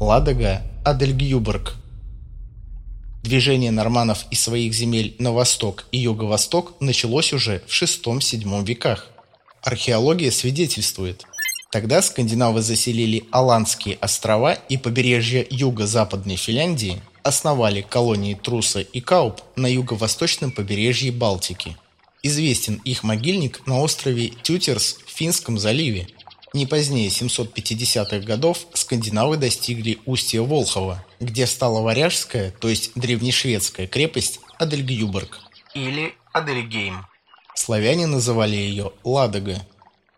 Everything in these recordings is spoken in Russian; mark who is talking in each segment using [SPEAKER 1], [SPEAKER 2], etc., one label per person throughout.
[SPEAKER 1] Ладога, Адельгюберг. Движение норманов из своих земель на восток и юго-восток началось уже в VI-VII веках. Археология свидетельствует. Тогда скандинавы заселили Аландские острова и побережье юго-западной Финляндии, основали колонии Труса и Кауп на юго-восточном побережье Балтики. Известен их могильник на острове Тютерс в Финском заливе. Не позднее 750-х годов скандинавы достигли устья Волхова, где стала варяжская, то есть древнешведская крепость Адельгюберг или Адельгейм. Славяне называли ее Ладога.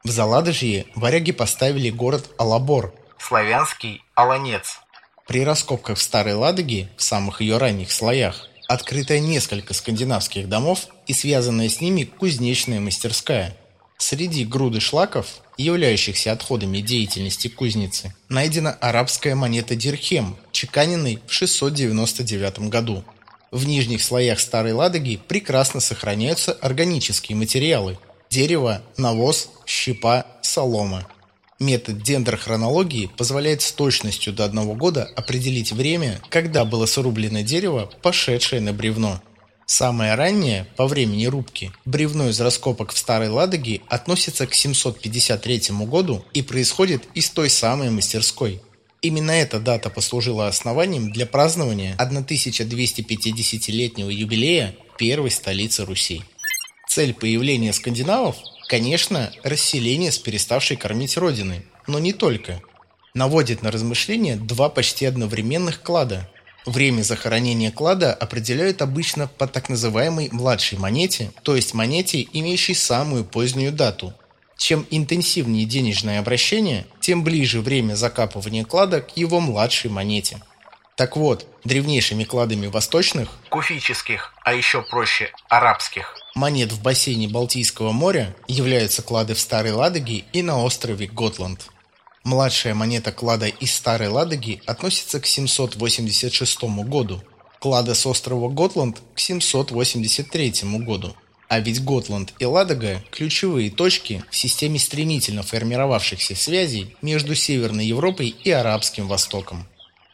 [SPEAKER 1] В Заладожье варяги поставили город Алабор, славянский Аланец. При раскопках в Старой Ладоге, в самых ее ранних слоях, открыто несколько скандинавских домов и связанная с ними кузнечная мастерская. Среди груды шлаков, являющихся отходами деятельности кузницы, найдена арабская монета дирхем, чеканенной в 699 году. В нижних слоях Старой Ладоги прекрасно сохраняются органические материалы – дерево, навоз, щепа, солома. Метод дендрохронологии позволяет с точностью до одного года определить время, когда было срублено дерево, пошедшее на бревно. Самое раннее, по времени рубки, бревно из раскопок в Старой Ладоге относится к 753 году и происходит из той самой мастерской. Именно эта дата послужила основанием для празднования 1250-летнего юбилея первой столицы Руси. Цель появления скандинавов Конечно, расселение с переставшей кормить родины, но не только. Наводит на размышления два почти одновременных клада. Время захоронения клада определяют обычно по так называемой младшей монете, то есть монете, имеющей самую позднюю дату. Чем интенсивнее денежное обращение, тем ближе время закапывания клада к его младшей монете. Так вот, древнейшими кладами восточных, куфических, а еще проще арабских, монет в бассейне Балтийского моря являются клады в Старой Ладоге и на острове Готланд. Младшая монета клада из Старой Ладоги относится к 786 году, клада с острова Готланд к 783 году. А ведь Готланд и Ладога – ключевые точки в системе стремительно формировавшихся связей между Северной Европой и Арабским Востоком.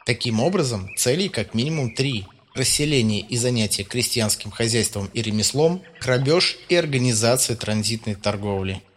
[SPEAKER 1] Таким образом, целей как минимум три – расселение и занятие крестьянским хозяйством и ремеслом, грабеж и организация транзитной торговли –